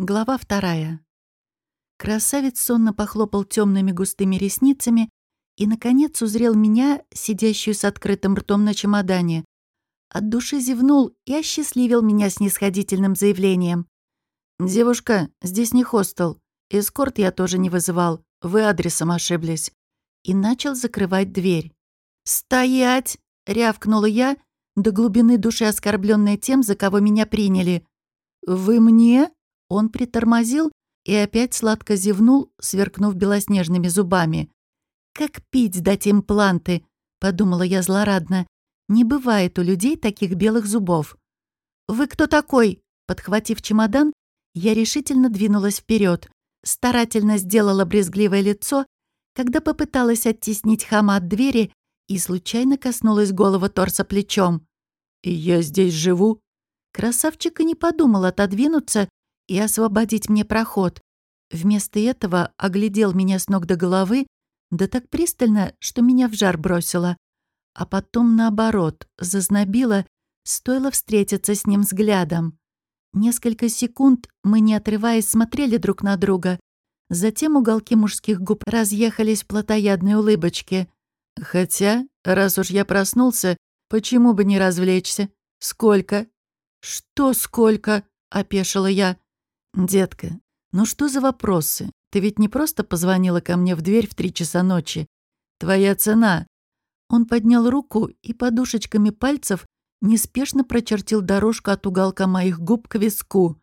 Глава вторая. Красавец сонно похлопал темными густыми ресницами и, наконец, узрел меня, сидящую с открытым ртом на чемодане. От души зевнул и осчастливил меня снисходительным заявлением. «Девушка, здесь не хостел. Эскорт я тоже не вызывал. Вы адресом ошиблись». И начал закрывать дверь. «Стоять!» — рявкнула я, до глубины души оскорбленная тем, за кого меня приняли. «Вы мне?» Он притормозил и опять сладко зевнул, сверкнув белоснежными зубами. «Как пить дать импланты?» — подумала я злорадно. «Не бывает у людей таких белых зубов». «Вы кто такой?» Подхватив чемодан, я решительно двинулась вперед, старательно сделала брезгливое лицо, когда попыталась оттеснить хама от двери и случайно коснулась голого торса плечом. «И я здесь живу?» Красавчик и не подумал отодвинуться и освободить мне проход. Вместо этого оглядел меня с ног до головы, да так пристально, что меня в жар бросило. А потом, наоборот, зазнобило, стоило встретиться с ним взглядом. Несколько секунд мы, не отрываясь, смотрели друг на друга. Затем уголки мужских губ разъехались в плотоядной улыбочке. Хотя, раз уж я проснулся, почему бы не развлечься? Сколько? Что сколько? — опешила я. «Детка, ну что за вопросы? Ты ведь не просто позвонила ко мне в дверь в три часа ночи. Твоя цена». Он поднял руку и подушечками пальцев неспешно прочертил дорожку от уголка моих губ к виску.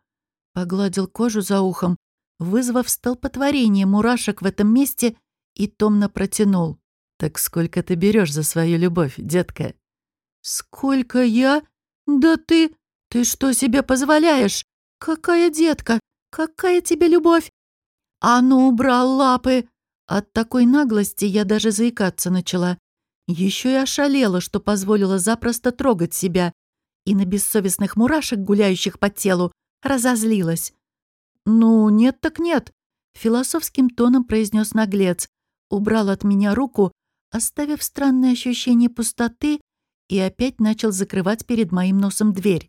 Погладил кожу за ухом, вызвав столпотворение мурашек в этом месте и томно протянул. «Так сколько ты берешь за свою любовь, детка?» «Сколько я? Да ты... Ты что себе позволяешь? Какая детка? Какая тебе любовь? А ну, убрал лапы! От такой наглости я даже заикаться начала. Еще и ошалела, что позволила запросто трогать себя. И на бессовестных мурашек, гуляющих по телу, разозлилась. «Ну, нет так нет», — философским тоном произнес наглец. Убрал от меня руку, оставив странное ощущение пустоты, и опять начал закрывать перед моим носом дверь.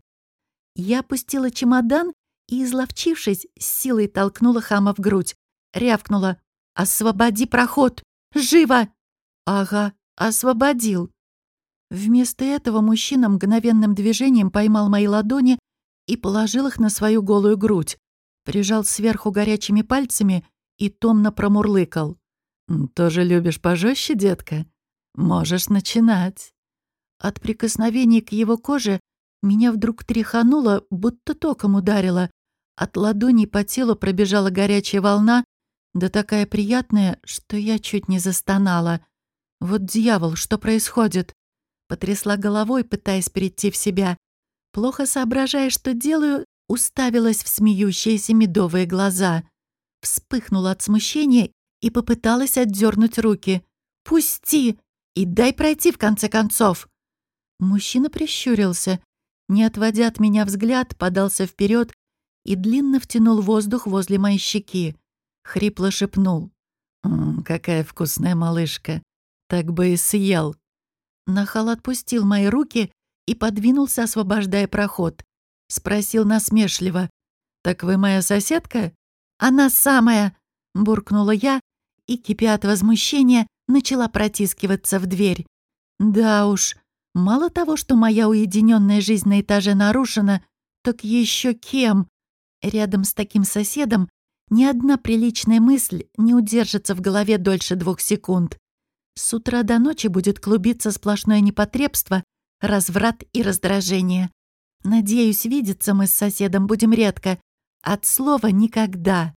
Я опустила чемодан и, изловчившись, с силой толкнула хама в грудь. Рявкнула. «Освободи проход! Живо!» «Ага, освободил!» Вместо этого мужчина мгновенным движением поймал мои ладони и положил их на свою голую грудь, прижал сверху горячими пальцами и томно промурлыкал. «Тоже любишь пожестче, детка? Можешь начинать». От прикосновений к его коже меня вдруг тряхануло, будто током ударило. От ладоней по телу пробежала горячая волна, да такая приятная, что я чуть не застонала. Вот дьявол, что происходит? Потрясла головой, пытаясь перейти в себя. Плохо соображая, что делаю, уставилась в смеющиеся медовые глаза. Вспыхнула от смущения и попыталась отдернуть руки. «Пусти! И дай пройти, в конце концов!» Мужчина прищурился, не отводя от меня взгляд, подался вперед и длинно втянул воздух возле моей щеки. Хрипло шепнул. «М -м, «Какая вкусная малышка! Так бы и съел!» Нахал отпустил мои руки и подвинулся, освобождая проход. Спросил насмешливо. «Так вы моя соседка?» «Она самая!» — буркнула я и, кипя от возмущения, начала протискиваться в дверь. «Да уж, Мало того, что моя уединенная жизнь на этаже нарушена, так еще кем? Рядом с таким соседом ни одна приличная мысль не удержится в голове дольше двух секунд. С утра до ночи будет клубиться сплошное непотребство, разврат и раздражение. Надеюсь, видеться мы с соседом будем редко. От слова «никогда».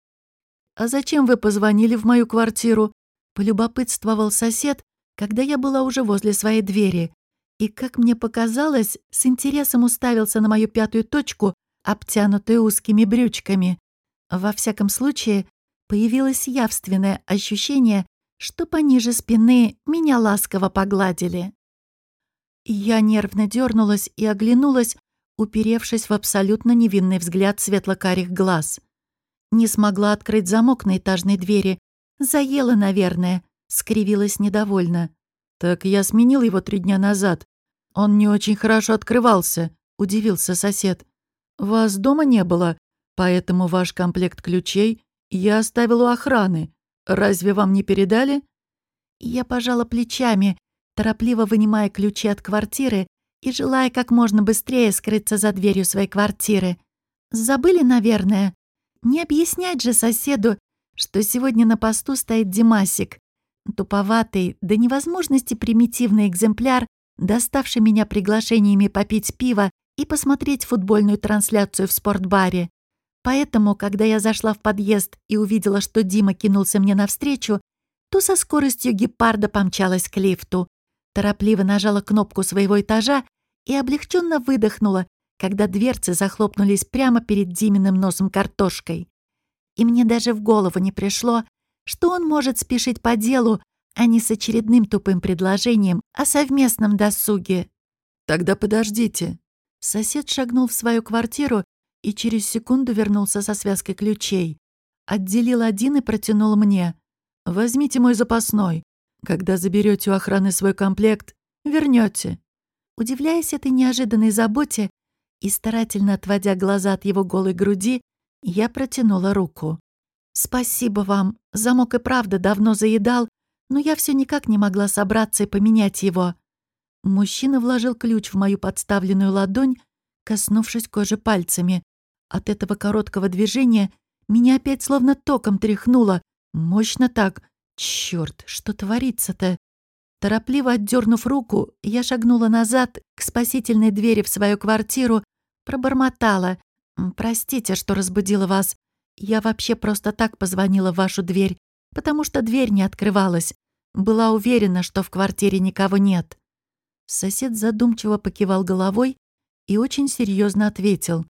«А зачем вы позвонили в мою квартиру?» — полюбопытствовал сосед, когда я была уже возле своей двери и, как мне показалось, с интересом уставился на мою пятую точку, обтянутую узкими брючками. Во всяком случае, появилось явственное ощущение, что пониже спины меня ласково погладили. Я нервно дернулась и оглянулась, уперевшись в абсолютно невинный взгляд светло-карих глаз. Не смогла открыть замок на этажной двери. Заела, наверное, скривилась недовольно. «Так я сменил его три дня назад. Он не очень хорошо открывался», — удивился сосед. «Вас дома не было? Поэтому ваш комплект ключей я оставил у охраны. Разве вам не передали?» Я пожала плечами, торопливо вынимая ключи от квартиры и желая как можно быстрее скрыться за дверью своей квартиры. Забыли, наверное. Не объяснять же соседу, что сегодня на посту стоит Димасик. Туповатый, до невозможности примитивный экземпляр, доставший меня приглашениями попить пиво и посмотреть футбольную трансляцию в спортбаре. Поэтому, когда я зашла в подъезд и увидела, что Дима кинулся мне навстречу, то со скоростью гепарда помчалась к лифту. Торопливо нажала кнопку своего этажа и облегченно выдохнула, когда дверцы захлопнулись прямо перед Диминым носом картошкой. И мне даже в голову не пришло, что он может спешить по делу, а не с очередным тупым предложением о совместном досуге. «Тогда подождите». Сосед шагнул в свою квартиру и через секунду вернулся со связкой ключей. Отделил один и протянул мне. «Возьмите мой запасной. Когда заберете у охраны свой комплект, вернете. Удивляясь этой неожиданной заботе и старательно отводя глаза от его голой груди, я протянула руку. «Спасибо вам. Замок и правда давно заедал, но я все никак не могла собраться и поменять его». Мужчина вложил ключ в мою подставленную ладонь, коснувшись кожи пальцами. От этого короткого движения меня опять словно током тряхнуло. Мощно так. Чёрт, что творится-то? Торопливо отдернув руку, я шагнула назад к спасительной двери в свою квартиру, пробормотала. «Простите, что разбудила вас. Я вообще просто так позвонила в вашу дверь, потому что дверь не открывалась. Была уверена, что в квартире никого нет». Сосед задумчиво покивал головой и очень серьезно ответил.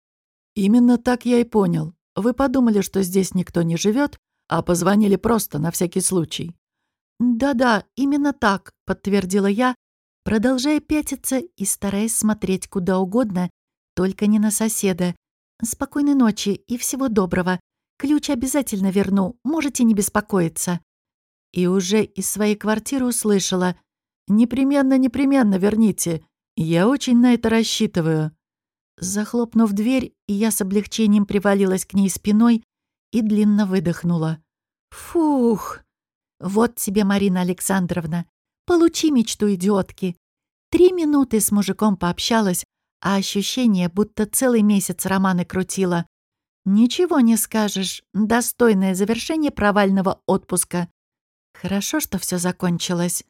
«Именно так я и понял. Вы подумали, что здесь никто не живет, а позвонили просто на всякий случай. «Да-да, именно так», — подтвердила я, продолжая пятиться и стараясь смотреть куда угодно, только не на соседа. «Спокойной ночи и всего доброго. Ключ обязательно верну, можете не беспокоиться». И уже из своей квартиры услышала «Непременно, непременно верните. Я очень на это рассчитываю». Захлопнув дверь, я с облегчением привалилась к ней спиной и длинно выдохнула. «Фух!» Вот тебе, Марина Александровна, получи мечту идиотки. Три минуты с мужиком пообщалась, а ощущение, будто целый месяц романы крутила. Ничего не скажешь, достойное завершение провального отпуска. Хорошо, что все закончилось.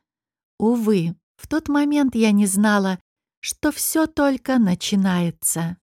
Увы, в тот момент я не знала, что все только начинается.